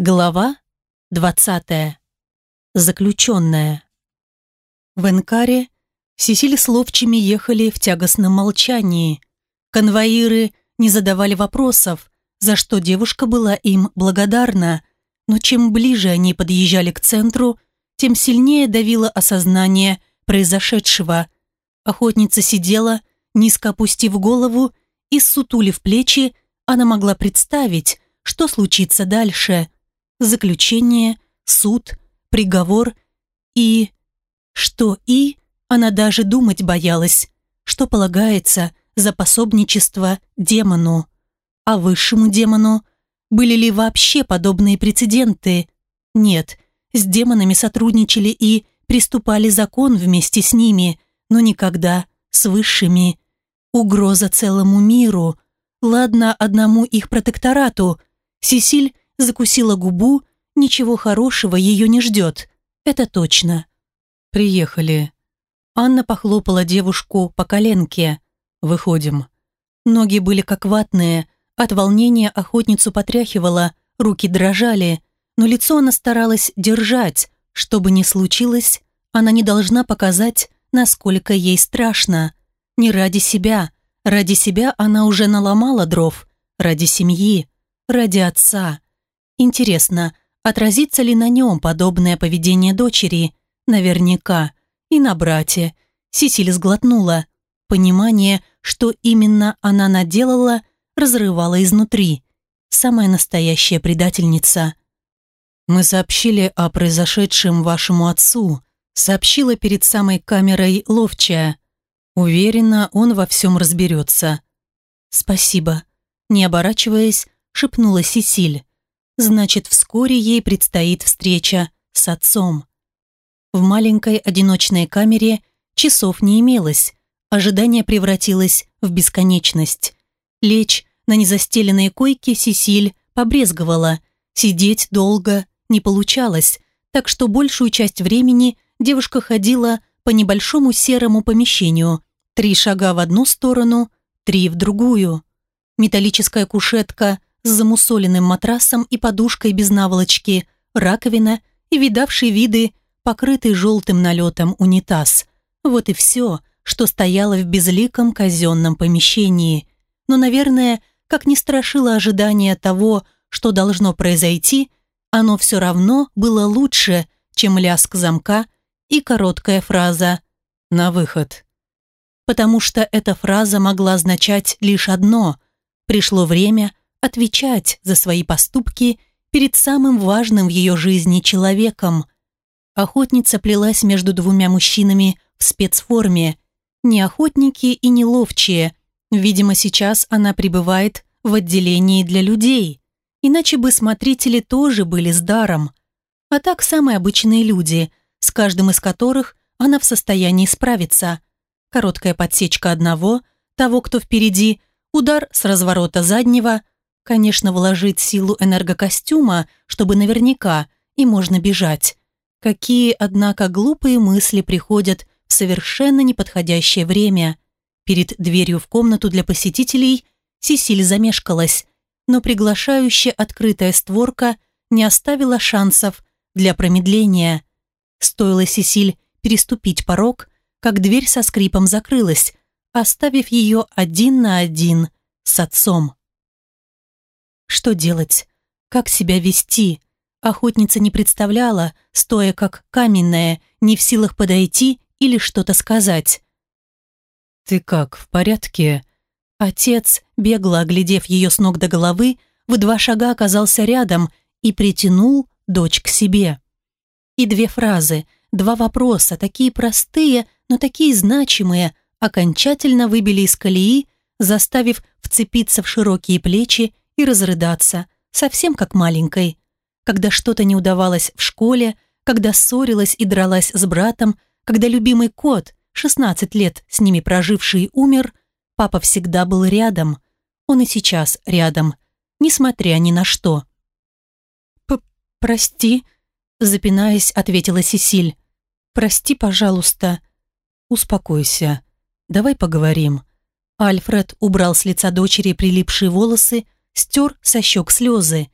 Глава 20. Заключенная. В Энкаре Сесиль с Ловчими ехали в тягостном молчании. Конвоиры не задавали вопросов, за что девушка была им благодарна, но чем ближе они подъезжали к центру, тем сильнее давило осознание произошедшего. Охотница сидела, низко опустив голову и сутулив плечи, она могла представить, что случится дальше – заключение, суд, приговор и... Что и? Она даже думать боялась, что полагается за пособничество демону. А высшему демону были ли вообще подобные прецеденты? Нет, с демонами сотрудничали и приступали закон вместе с ними, но никогда с высшими. Угроза целому миру. Ладно, одному их протекторату. Сесиль закусила губу, ничего хорошего ее не ждет, это точно. «Приехали». Анна похлопала девушку по коленке. «Выходим». Ноги были как ватные, от волнения охотницу потряхивала, руки дрожали, но лицо она старалась держать, что бы ни случилось, она не должна показать, насколько ей страшно. Не ради себя, ради себя она уже наломала дров, ради семьи, ради отца. Интересно, отразится ли на нем подобное поведение дочери? Наверняка. И на брате. Сисиль сглотнула. Понимание, что именно она наделала, разрывало изнутри. Самая настоящая предательница. «Мы сообщили о произошедшем вашему отцу», сообщила перед самой камерой ловчая. Уверена, он во всем разберется. «Спасибо», не оборачиваясь, шепнула Сисиль. Значит, вскоре ей предстоит встреча с отцом. В маленькой одиночной камере часов не имелось, ожидание превратилось в бесконечность. Лечь на незастеленной койке Сесиль побрезговала, сидеть долго не получалось, так что большую часть времени девушка ходила по небольшому серому помещению, три шага в одну сторону, три в другую. Металлическая кушетка с замусоленным матрасом и подушкой без наволочки, раковина и видавший виды, покрытый желтым налетом унитаз. Вот и все, что стояло в безликом казенном помещении. Но, наверное, как не страшило ожидание того, что должно произойти, оно все равно было лучше, чем лязг замка и короткая фраза «на выход». Потому что эта фраза могла означать лишь одно – пришло время отвечать за свои поступки перед самым важным в ее жизни человеком. Охотница плелась между двумя мужчинами в спецформе. Не охотники и не ловчие. Видимо, сейчас она пребывает в отделении для людей. Иначе бы смотрители тоже были с даром. А так самые обычные люди, с каждым из которых она в состоянии справиться. Короткая подсечка одного, того, кто впереди, удар с разворота заднего, Конечно, вложить силу энергокостюма, чтобы наверняка, и можно бежать. Какие, однако, глупые мысли приходят в совершенно неподходящее время. Перед дверью в комнату для посетителей Сисиль замешкалась, но приглашающая открытая створка не оставила шансов для промедления. Стоило Сисиль переступить порог, как дверь со скрипом закрылась, оставив ее один на один с отцом. Что делать? Как себя вести? Охотница не представляла, стоя как каменная, не в силах подойти или что-то сказать. «Ты как, в порядке?» Отец, бегло оглядев ее с ног до головы, в два шага оказался рядом и притянул дочь к себе. И две фразы, два вопроса, такие простые, но такие значимые, окончательно выбили из колеи, заставив вцепиться в широкие плечи и разрыдаться, совсем как маленькой. Когда что-то не удавалось в школе, когда ссорилась и дралась с братом, когда любимый кот, 16 лет с ними проживший, умер, папа всегда был рядом. Он и сейчас рядом, несмотря ни на что. П «Прости», — запинаясь, ответила Сесиль. «Прости, пожалуйста». «Успокойся. Давай поговорим». Альфред убрал с лица дочери прилипшие волосы, стер со щек слезы.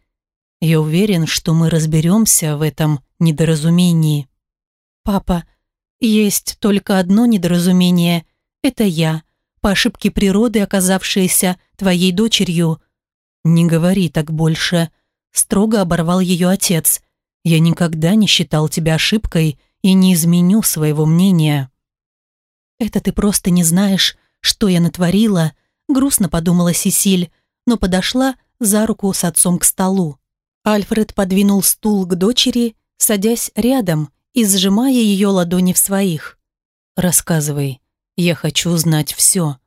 Я уверен, что мы разберемся в этом недоразумении. Папа, есть только одно недоразумение. Это я, по ошибке природы, оказавшаяся твоей дочерью. Не говори так больше. Строго оборвал ее отец. Я никогда не считал тебя ошибкой и не изменю своего мнения. Это ты просто не знаешь, что я натворила, грустно подумала Сесиль, но подошла за руку с отцом к столу. Альфред подвинул стул к дочери, садясь рядом и сжимая ее ладони в своих. «Рассказывай, я хочу знать все».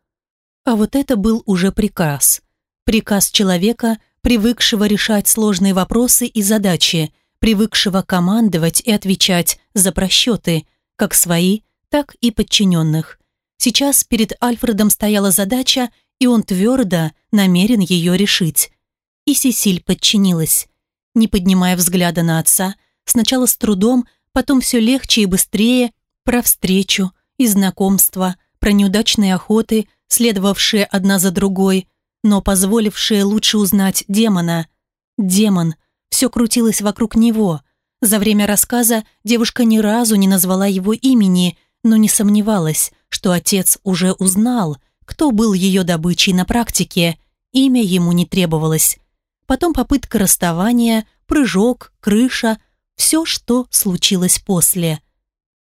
А вот это был уже приказ. Приказ человека, привыкшего решать сложные вопросы и задачи, привыкшего командовать и отвечать за просчеты, как свои, так и подчиненных. Сейчас перед Альфредом стояла задача, и он твердо намерен ее решить. И Сесиль подчинилась не поднимая взгляда на отца, сначала с трудом, потом все легче и быстрее, про встречу и знакомство, про неудачные охоты, следовавшие одна за другой, но позволившие лучше узнать демона. Демон. Все крутилось вокруг него. За время рассказа девушка ни разу не назвала его имени, но не сомневалась, что отец уже узнал, кто был ее добычей на практике. Имя ему не требовалось потом попытка расставания, прыжок, крыша, все, что случилось после.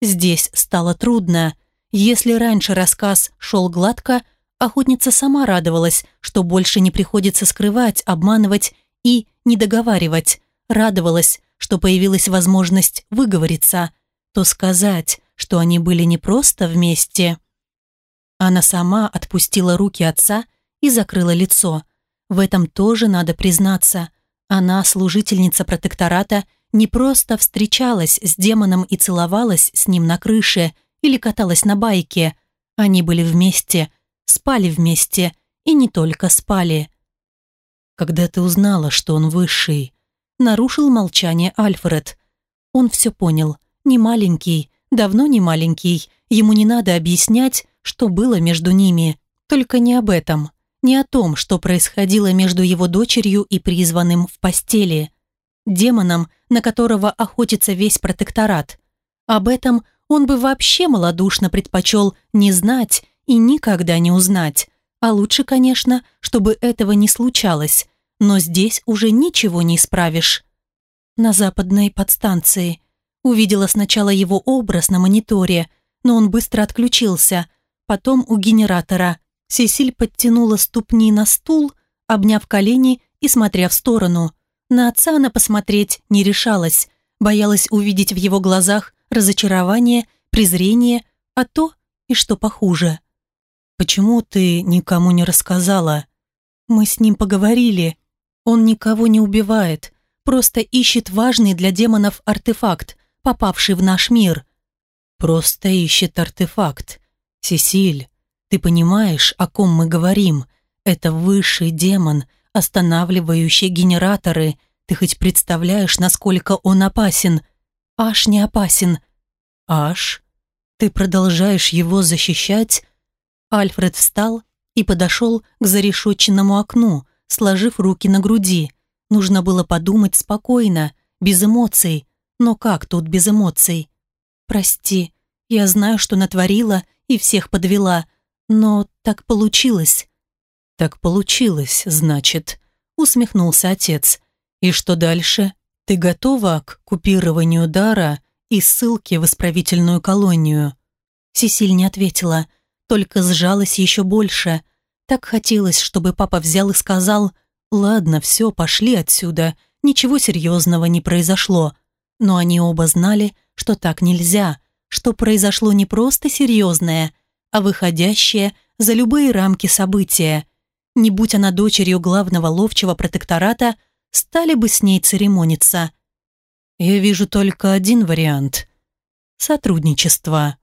Здесь стало трудно. Если раньше рассказ шел гладко, охотница сама радовалась, что больше не приходится скрывать, обманывать и недоговаривать. Радовалась, что появилась возможность выговориться, то сказать, что они были не просто вместе. Она сама отпустила руки отца и закрыла лицо. В этом тоже надо признаться. Она, служительница протектората, не просто встречалась с демоном и целовалась с ним на крыше или каталась на байке. Они были вместе, спали вместе и не только спали. «Когда ты узнала, что он высший?» Нарушил молчание Альфред. Он все понял. Не маленький, давно не маленький. Ему не надо объяснять, что было между ними. Только не об этом не о том, что происходило между его дочерью и призванным в постели, демоном, на которого охотится весь протекторат. Об этом он бы вообще малодушно предпочел не знать и никогда не узнать. А лучше, конечно, чтобы этого не случалось, но здесь уже ничего не исправишь. На западной подстанции увидела сначала его образ на мониторе, но он быстро отключился, потом у генератора – Сесиль подтянула ступни на стул, обняв колени и смотря в сторону. На отца она посмотреть не решалась, боялась увидеть в его глазах разочарование, презрение, а то и что похуже. «Почему ты никому не рассказала?» «Мы с ним поговорили. Он никого не убивает, просто ищет важный для демонов артефакт, попавший в наш мир». «Просто ищет артефакт. Сесиль, ты понимаешь, о ком мы говорим? Это высший демон, останавливающий генераторы. Ты хоть представляешь, насколько он опасен? Аш не опасен. Аш? Ты продолжаешь его защищать? Альфред встал и подошел к зарешоченному окну, сложив руки на груди. Нужно было подумать спокойно, без эмоций. Но как тут без эмоций? Прости, я знаю, что натворила и всех подвела, но так получилось. Так получилось, значит, усмехнулся отец. И что дальше? Ты готова к купированию дара и ссылке в исправительную колонию? Сесиль не ответила, только сжалась еще больше. Так хотелось, чтобы папа взял и сказал, «Ладно, все, пошли отсюда, ничего серьезного не произошло». Но они оба знали, что так нельзя, что произошло не просто серьезное, а выходящее за любые рамки события. Не будь она дочерью главного ловчего протектората, стали бы с ней церемониться. Я вижу только один вариант – сотрудничество.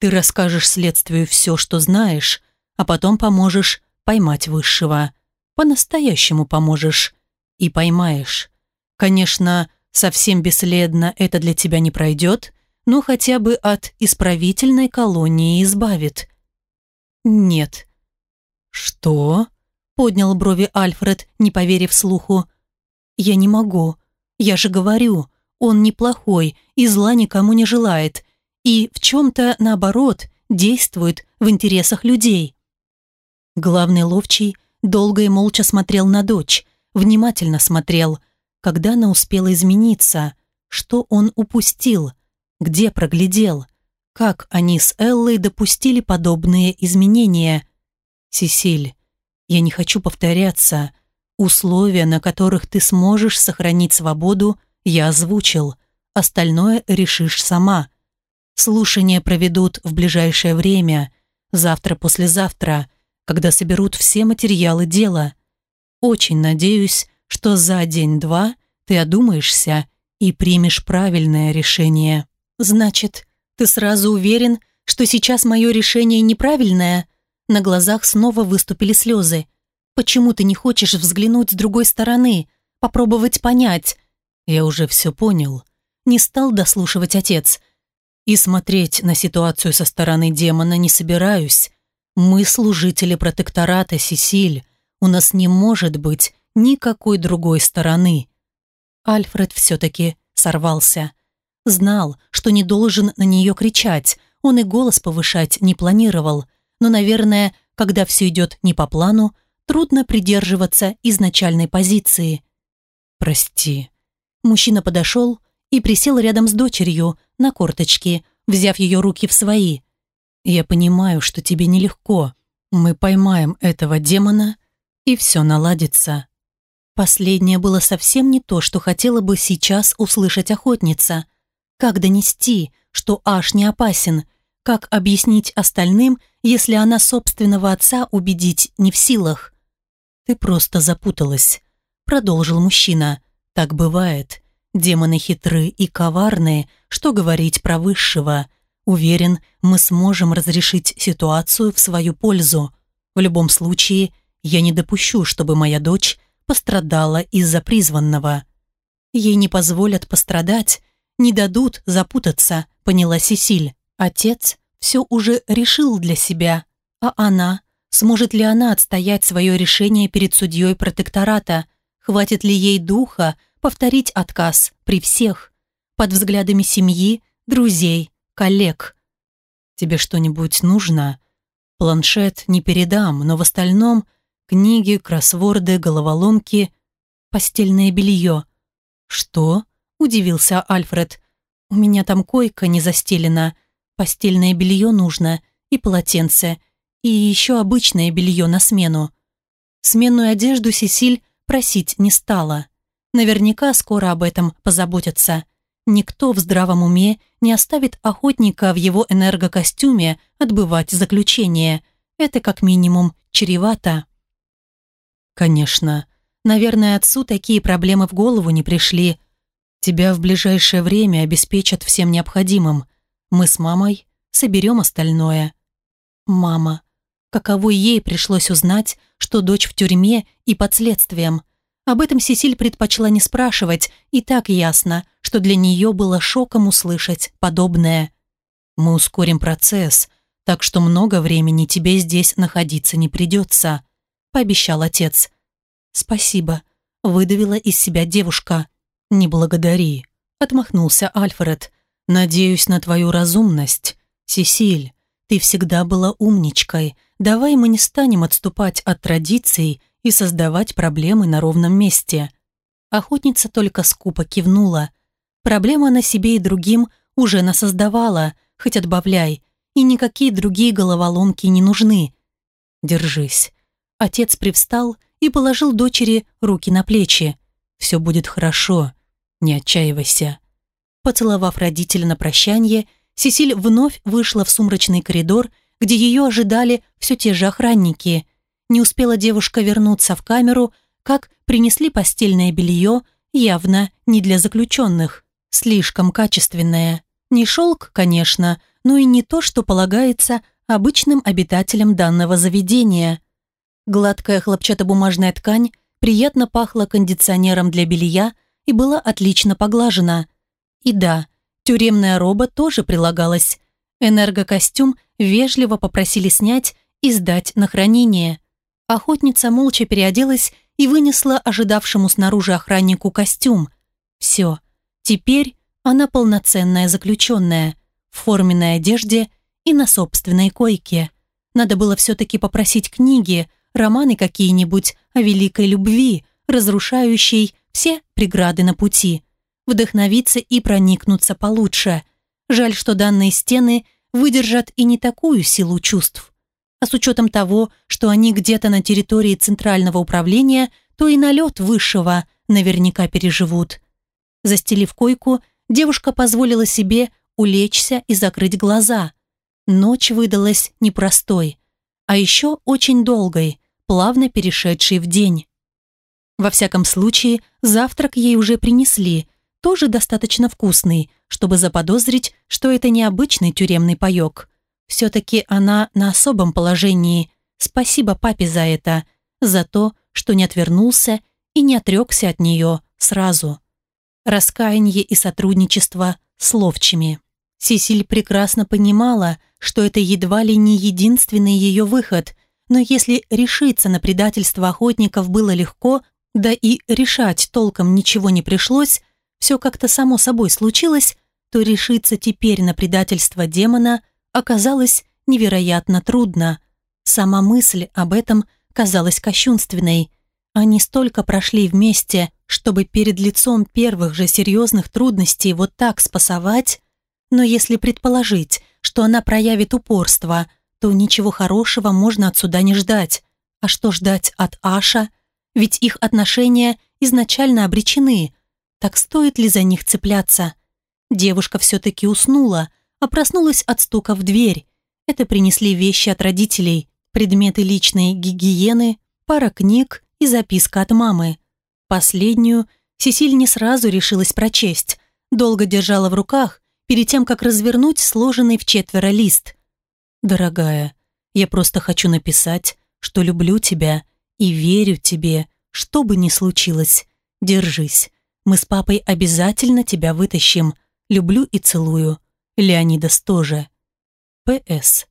Ты расскажешь следствию все, что знаешь, а потом поможешь поймать высшего. По-настоящему поможешь. И поймаешь. Конечно, совсем бесследно это для тебя не пройдет – но хотя бы от исправительной колонии избавит. Нет. Что? Поднял брови Альфред, не поверив слуху. «Я не могу. Я же говорю, он неплохой и зла никому не желает. И в чем-то, наоборот, действует в интересах людей». Главный ловчий долго и молча смотрел на дочь, внимательно смотрел, когда она успела измениться, что он упустил, где проглядел, как они с Эллой допустили подобные изменения. «Сесиль, я не хочу повторяться. Условия, на которых ты сможешь сохранить свободу, я озвучил. Остальное решишь сама. Слушания проведут в ближайшее время, завтра-послезавтра, когда соберут все материалы дела. Очень надеюсь, что за день-два ты одумаешься и примешь правильное решение. Значит, ты сразу уверен, что сейчас мое решение неправильное? На глазах снова выступили слезы. Почему ты не хочешь взглянуть с другой стороны, попробовать понять? Я уже все понял. Не стал дослушивать отец. И смотреть на ситуацию со стороны демона не собираюсь. Мы служители протектората, Сесиль. У нас не может быть никакой другой стороны. Альфред все-таки сорвался. Знал, что не должен на нее кричать, он и голос повышать не планировал, но, наверное, когда все идет не по плану, трудно придерживаться изначальной позиции. «Прости». Мужчина подошел и присел рядом с дочерью на корточки, взяв ее руки в свои. «Я понимаю, что тебе нелегко. Мы поймаем этого демона, и все наладится». Последнее было совсем не то, что хотела бы сейчас услышать охотница. Как донести, что Аш не опасен? Как объяснить остальным, если она собственного отца убедить не в силах? «Ты просто запуталась», — продолжил мужчина. «Так бывает. Демоны хитры и коварные, что говорить про высшего. Уверен, мы сможем разрешить ситуацию в свою пользу. В любом случае, я не допущу, чтобы моя дочь пострадала из-за призванного. Ей не позволят пострадать, не дадут запутаться, поняла Сесиль. Отец все уже решил для себя, а она, сможет ли она отстоять свое решение перед судьей протектората, хватит ли ей духа повторить отказ при всех, под взглядами семьи, друзей, коллег. «Тебе что-нибудь нужно?» «Планшет не передам, но в остальном – Книги, кроссворды, головоломки, постельное белье. «Что?» – удивился Альфред. «У меня там койка не застелена. Постельное белье нужно и полотенце, и еще обычное белье на смену». Сменную одежду Сесиль просить не стала. Наверняка скоро об этом позаботятся. Никто в здравом уме не оставит охотника в его энергокостюме отбывать заключение. Это как минимум чревато. «Конечно. Наверное, отцу такие проблемы в голову не пришли. Тебя в ближайшее время обеспечат всем необходимым. Мы с мамой соберем остальное». «Мама. Каково ей пришлось узнать, что дочь в тюрьме и под следствием?» Об этом Сесиль предпочла не спрашивать, и так ясно, что для нее было шоком услышать подобное. «Мы ускорим процесс, так что много времени тебе здесь находиться не придется», пообещал отец. «Спасибо», — выдавила из себя девушка. «Не благодари», — отмахнулся Альфред. «Надеюсь на твою разумность. Сесиль, ты всегда была умничкой. Давай мы не станем отступать от традиций и создавать проблемы на ровном месте». Охотница только скупо кивнула. Проблема на себе и другим уже насоздавала, хоть отбавляй, и никакие другие головоломки не нужны. Держись. Отец привстал и положил дочери руки на плечи. «Все будет хорошо, не отчаивайся». Поцеловав родителя на прощание, Сесиль вновь вышла в сумрачный коридор, где ее ожидали все те же охранники. Не успела девушка вернуться в камеру, как принесли постельное белье, явно не для заключенных, слишком качественное. Не шелк, конечно, но и не то, что полагается обычным обитателям данного заведения – Гладкая хлопчатобумажная ткань приятно пахла кондиционером для белья и была отлично поглажена. И да, тюремная роба тоже прилагалась. Энергокостюм вежливо попросили снять и сдать на хранение. Охотница молча переоделась и вынесла ожидавшему снаружи охраннику костюм. Все, теперь она полноценная заключенная, в форменной одежде и на собственной койке. Надо было все-таки попросить книги, романы какие-нибудь о великой любви, разрушающей все преграды на пути, вдохновиться и проникнуться получше. Жаль, что данные стены выдержат и не такую силу чувств. А с учетом того, что они где-то на территории центрального управления, то и налет высшего наверняка переживут. Застелив койку, девушка позволила себе улечься и закрыть глаза. Ночь выдалась непростой, а еще очень долгой, плавно перешедшей в день. Во всяком случае, завтрак ей уже принесли, тоже достаточно вкусный, чтобы заподозрить, что это необычный тюремный паек. Все-таки она на особом положении. Спасибо папе за это, за то, что не отвернулся и не отрекся от нее сразу. Раскаяние и сотрудничество с ловчими. Сесиль прекрасно понимала, что это едва ли не единственный ее выход, но если решиться на предательство охотников было легко, да и решать толком ничего не пришлось, все как-то само собой случилось, то решиться теперь на предательство демона оказалось невероятно трудно. Сама мысль об этом казалась кощунственной. Они столько прошли вместе, чтобы перед лицом первых же серьезных трудностей вот так спасовать, но если предположить, что она проявит упорство, то ничего хорошего можно отсюда не ждать. А что ждать от Аша? Ведь их отношения изначально обречены. Так стоит ли за них цепляться? Девушка все-таки уснула, а проснулась от стука в дверь. Это принесли вещи от родителей, предметы личной гигиены, пара книг и записка от мамы. Последнюю Сесиль не сразу решилась прочесть, долго держала в руках, перед тем, как развернуть сложенный в четверо лист. «Дорогая, я просто хочу написать, что люблю тебя и верю тебе, что бы ни случилось. Держись. Мы с папой обязательно тебя вытащим. Люблю и целую. Леонидас тоже. П.С.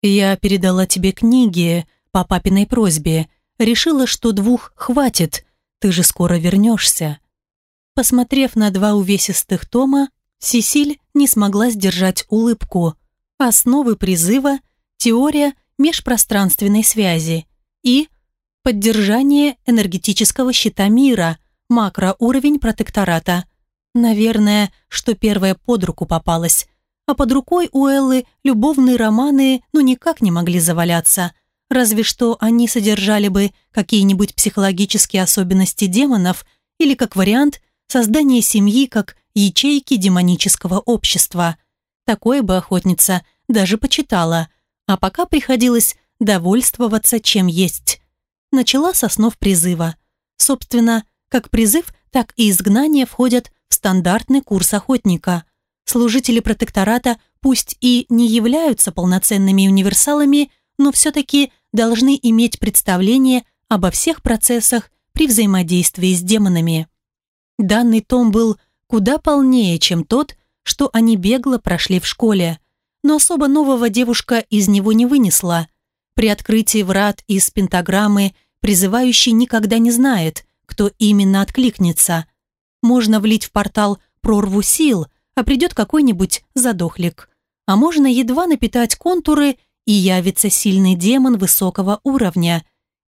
Я передала тебе книги по папиной просьбе. Решила, что двух хватит. Ты же скоро вернешься. Посмотрев на два увесистых тома, Сесиль не смогла сдержать улыбку. Основы призыва, теория межпространственной связи и поддержание энергетического щита мира, макроуровень протектората. Наверное, что первое под руку попалось. А под рукой у Эллы любовные романы ну никак не могли заваляться. Разве что они содержали бы какие-нибудь психологические особенности демонов или, как вариант, создание семьи как ячейки демонического общества. Такое бы охотница даже почитала, а пока приходилось довольствоваться чем есть. Начала со снов призыва. Собственно, как призыв, так и изгнание входят в стандартный курс охотника. Служители протектората пусть и не являются полноценными универсалами, но все-таки должны иметь представление обо всех процессах при взаимодействии с демонами. Данный том был куда полнее, чем тот, что они бегло прошли в школе. Но особо нового девушка из него не вынесла. При открытии врат из пентаграммы призывающий никогда не знает, кто именно откликнется. Можно влить в портал прорву сил, а придет какой-нибудь задохлик. А можно едва напитать контуры, и явится сильный демон высокого уровня.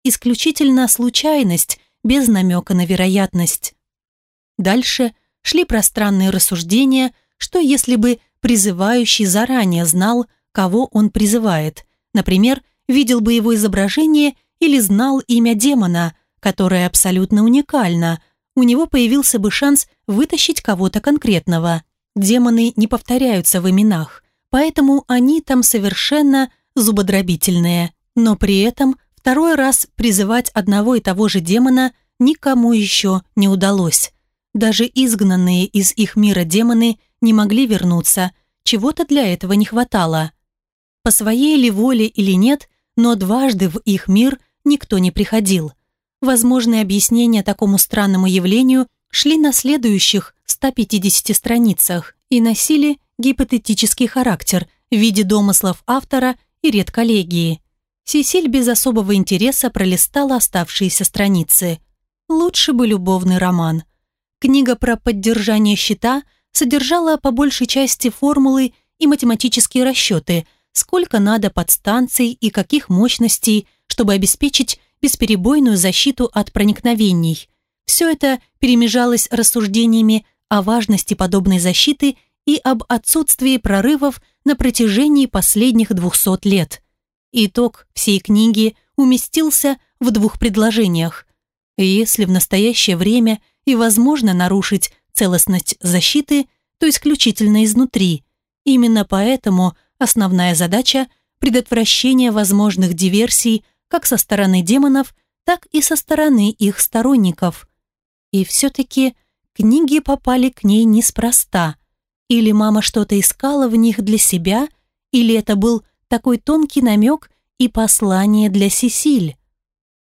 Исключительно случайность, без намека на вероятность. Дальше шли пространные рассуждения, что если бы призывающий заранее знал, кого он призывает, например, видел бы его изображение или знал имя демона, которое абсолютно уникально, у него появился бы шанс вытащить кого-то конкретного. Демоны не повторяются в именах, поэтому они там совершенно зубодробительные. Но при этом второй раз призывать одного и того же демона никому еще не удалось. Даже изгнанные из их мира демоны не могли вернуться, чего-то для этого не хватало. По своей ли воле или нет, но дважды в их мир никто не приходил. Возможные объяснения такому странному явлению шли на следующих 150 страницах и носили гипотетический характер в виде домыслов автора и редколлегии. Сесиль без особого интереса пролистала оставшиеся страницы – Лучше бы любовный роман. Книга про поддержание щита содержала по большей части формулы и математические расчеты, сколько надо подстанций и каких мощностей, чтобы обеспечить бесперебойную защиту от проникновений. Все это перемежалось рассуждениями о важности подобной защиты и об отсутствии прорывов на протяжении последних 200 лет. Итог всей книги уместился в двух предложениях. Если в настоящее время и возможно нарушить целостность защиты, то исключительно изнутри. Именно поэтому основная задача – предотвращение возможных диверсий как со стороны демонов, так и со стороны их сторонников. И все-таки книги попали к ней неспроста. Или мама что-то искала в них для себя, или это был такой тонкий намек и послание для Сесиль.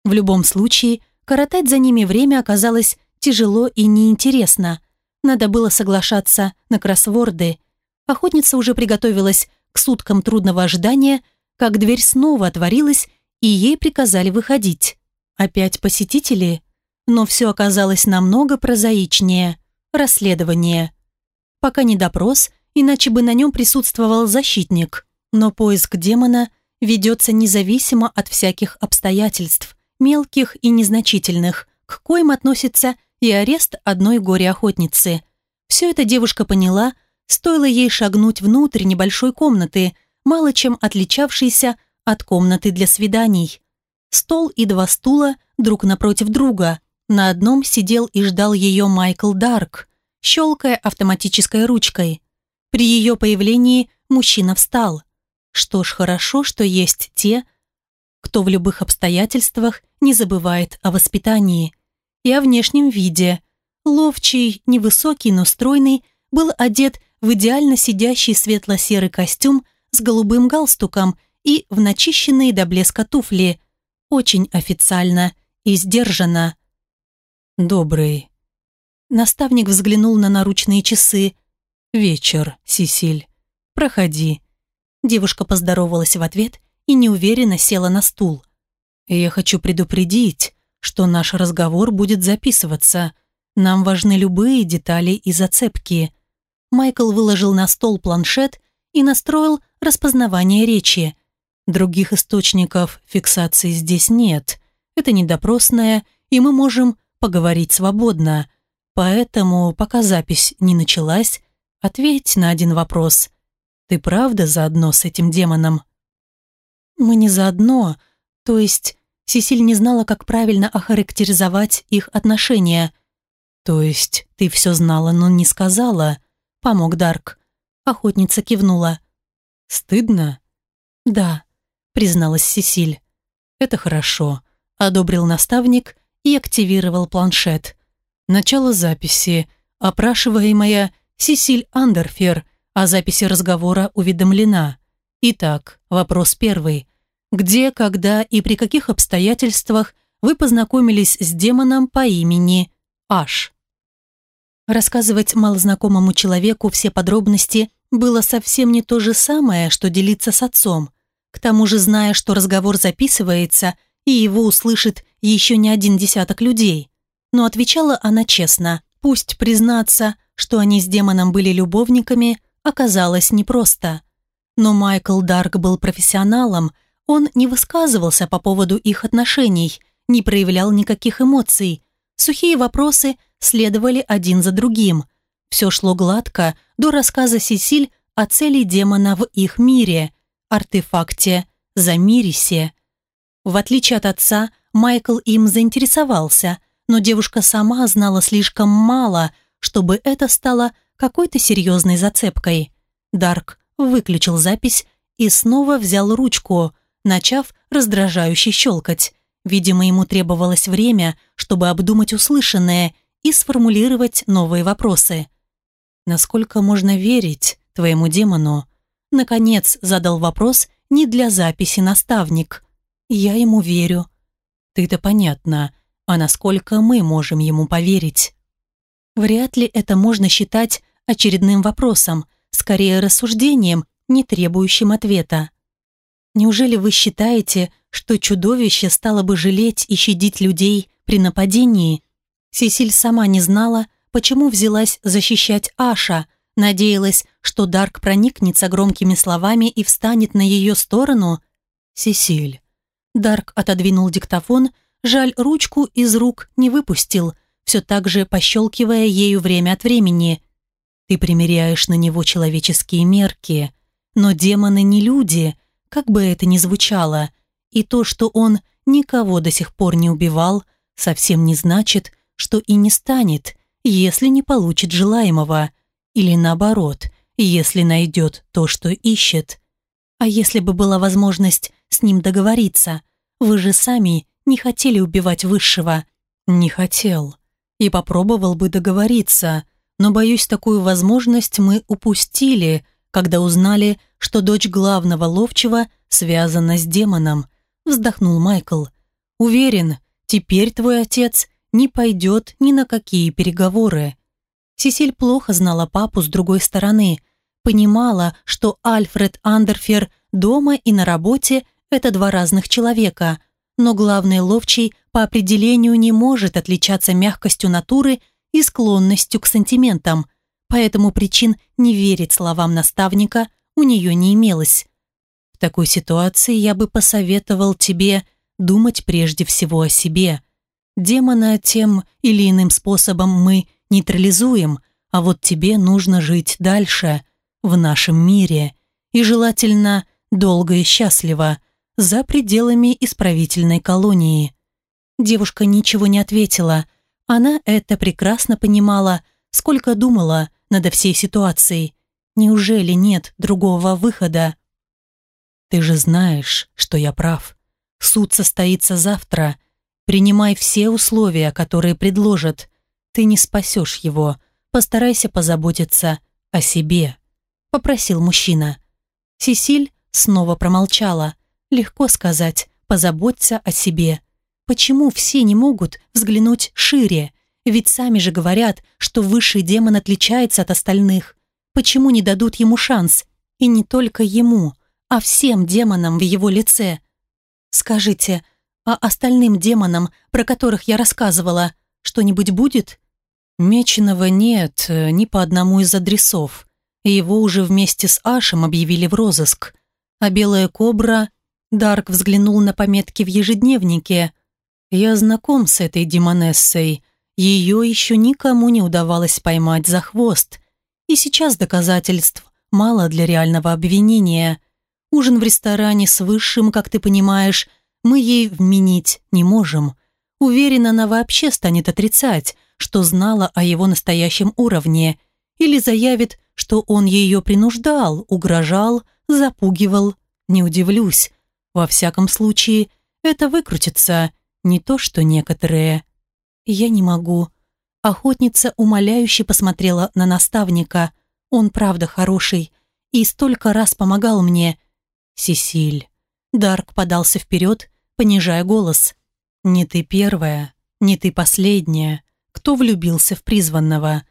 В любом случае, коротать за ними время оказалось тяжело и неинтересно. Надо было соглашаться на кроссворды. Охотница уже приготовилась к суткам трудного ожидания, как дверь снова отворилась, и ей приказали выходить. Опять посетители? Но все оказалось намного прозаичнее. Расследование. Пока не допрос, иначе бы на нем присутствовал защитник. Но поиск демона ведется независимо от всяких обстоятельств, мелких и незначительных, к коим относится и арест одной горе-охотницы. Все это девушка поняла, стоило ей шагнуть внутрь небольшой комнаты, мало чем отличавшейся от комнаты для свиданий. Стол и два стула друг напротив друга. На одном сидел и ждал ее Майкл Дарк, щелкая автоматической ручкой. При ее появлении мужчина встал. Что ж, хорошо, что есть те, кто в любых обстоятельствах не забывает о воспитании. И о внешнем виде. Ловчий, невысокий, но стройный, был одет в идеально сидящий светло-серый костюм с голубым галстуком и в начищенные до блеска туфли. Очень официально и сдержанно. «Добрый». Наставник взглянул на наручные часы. «Вечер, Сисиль. Проходи». Девушка поздоровалась в ответ и неуверенно села на стул. «Я хочу предупредить, что наш разговор будет записываться. Нам важны любые детали и зацепки». Майкл выложил на стол планшет и настроил распознавание речи. Других источников фиксации здесь нет. Это недопросная, и мы можем поговорить свободно. Поэтому, пока запись не началась, ответь на один вопрос. Ты правда заодно с этим демоном?» «Мы не заодно, то есть Сесиль не знала, как правильно охарактеризовать их отношения. То есть ты все знала, но не сказала?» Помог Дарк. Охотница кивнула. «Стыдно?» «Да», призналась Сесиль. «Это хорошо», — одобрил наставник и активировал планшет. Начало записи. Опрашиваемая Сесиль Андерфер — о записи разговора уведомлена. Итак, вопрос первый. Где, когда и при каких обстоятельствах вы познакомились с демоном по имени Аш? Рассказывать малознакомому человеку все подробности было совсем не то же самое, что делиться с отцом. К тому же, зная, что разговор записывается, и его услышит еще не один десяток людей. Но отвечала она честно. Пусть признаться, что они с демоном были любовниками, оказалось непросто. Но Майкл Дарк был профессионалом, он не высказывался по поводу их отношений, не проявлял никаких эмоций. Сухие вопросы следовали один за другим. Все шло гладко до рассказа Сесиль о цели демона в их мире, артефакте Замирисе. В отличие от отца, Майкл им заинтересовался, но девушка сама знала слишком мало, чтобы это стало какой-то серьезной зацепкой. Дарк выключил запись и снова взял ручку, начав раздражающе щелкать. Видимо, ему требовалось время, чтобы обдумать услышанное и сформулировать новые вопросы. «Насколько можно верить твоему демону?» Наконец задал вопрос не для записи наставник. «Я ему верю». «Ты-то понятно, а насколько мы можем ему поверить?» Вряд ли это можно считать очередным вопросом, скорее рассуждением, не требующим ответа. Неужели вы считаете, что чудовище стало бы жалеть и щадить людей при нападении. Сесиль сама не знала, почему взялась защищать Аша, надеялась, что Дарк проникнется громкими словами и встанет на ее сторону. «Сесиль». Дарк отодвинул диктофон, жаль, ручку из рук не выпустил, все так же пощелкивая ею время от времени. «Ты примеряешь на него человеческие мерки, но демоны не люди», как бы это ни звучало, и то, что он никого до сих пор не убивал, совсем не значит, что и не станет, если не получит желаемого, или наоборот, если найдет то, что ищет. А если бы была возможность с ним договориться, вы же сами не хотели убивать Высшего. Не хотел. И попробовал бы договориться, но, боюсь, такую возможность мы упустили – когда узнали, что дочь главного ловчего связана с демоном, вздохнул Майкл. Уверен, теперь твой отец не пойдет ни на какие переговоры. Сесиль плохо знала папу с другой стороны, понимала, что Альфред Андерфер дома и на работе – это два разных человека, но главный ловчий по определению не может отличаться мягкостью натуры и склонностью к сантиментам – поэтому причин не верить словам наставника у нее не имелось. В такой ситуации я бы посоветовал тебе думать прежде всего о себе. Демона тем или иным способом мы нейтрализуем, а вот тебе нужно жить дальше, в нашем мире, и желательно долго и счастливо, за пределами исправительной колонии. Девушка ничего не ответила. Она это прекрасно понимала, сколько думала, над всей ситуацией. Неужели нет другого выхода? Ты же знаешь, что я прав. Суд состоится завтра. Принимай все условия, которые предложат. Ты не спасешь его. Постарайся позаботиться о себе», — попросил мужчина. Сесиль снова промолчала. Легко сказать «позаботься о себе». Почему все не могут взглянуть шире? Ведь сами же говорят, что высший демон отличается от остальных. Почему не дадут ему шанс? И не только ему, а всем демонам в его лице. Скажите, а остальным демонам, про которых я рассказывала, что-нибудь будет? Меченого нет ни по одному из адресов. Его уже вместе с Ашем объявили в розыск. А белая кобра... Дарк взглянул на пометки в ежедневнике. «Я знаком с этой демонессой. Ее еще никому не удавалось поймать за хвост. И сейчас доказательств мало для реального обвинения. Ужин в ресторане с высшим, как ты понимаешь, мы ей вменить не можем. Уверена, она вообще станет отрицать, что знала о его настоящем уровне, или заявит, что он ее принуждал, угрожал, запугивал. Не удивлюсь. Во всяком случае, это выкрутится, не то что некоторые. «Я не могу». Охотница умоляюще посмотрела на наставника. «Он правда хороший и столько раз помогал мне». «Сесиль». Дарк подался вперед, понижая голос. «Не ты первая, не ты последняя, кто влюбился в призванного.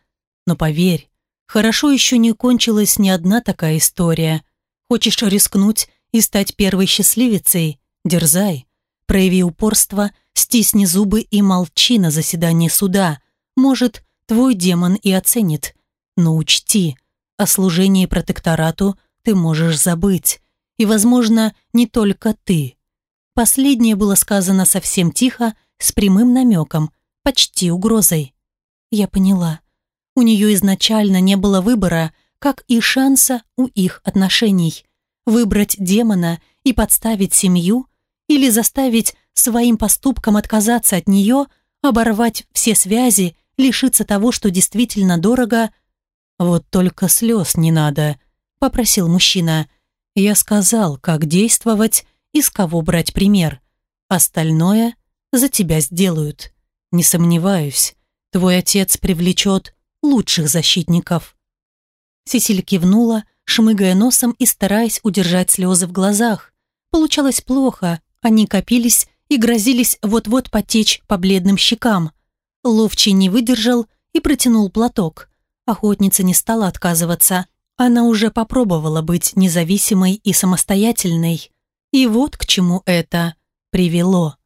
Но поверь, хорошо еще не кончилась ни одна такая история. Хочешь рискнуть и стать первой счастливицей? Дерзай. Прояви упорство – Стисни зубы и молчи на заседании суда. Может, твой демон и оценит. Но учти, о служении протекторату ты можешь забыть. И, возможно, не только ты. Последнее было сказано совсем тихо, с прямым намеком, почти угрозой. Я поняла. У нее изначально не было выбора, как и шанса у их отношений. Выбрать демона и подставить семью или заставить своим поступком отказаться от нее, оборвать все связи, лишиться того, что действительно дорого. «Вот только слез не надо», — попросил мужчина. «Я сказал, как действовать и с кого брать пример. Остальное за тебя сделают. Не сомневаюсь, твой отец привлечет лучших защитников». Сесиль кивнула, шмыгая носом и стараясь удержать слезы в глазах. Получалось плохо, они копились и грозились вот-вот потечь по бледным щекам. Ловчий не выдержал и протянул платок. Охотница не стала отказываться. Она уже попробовала быть независимой и самостоятельной. И вот к чему это привело.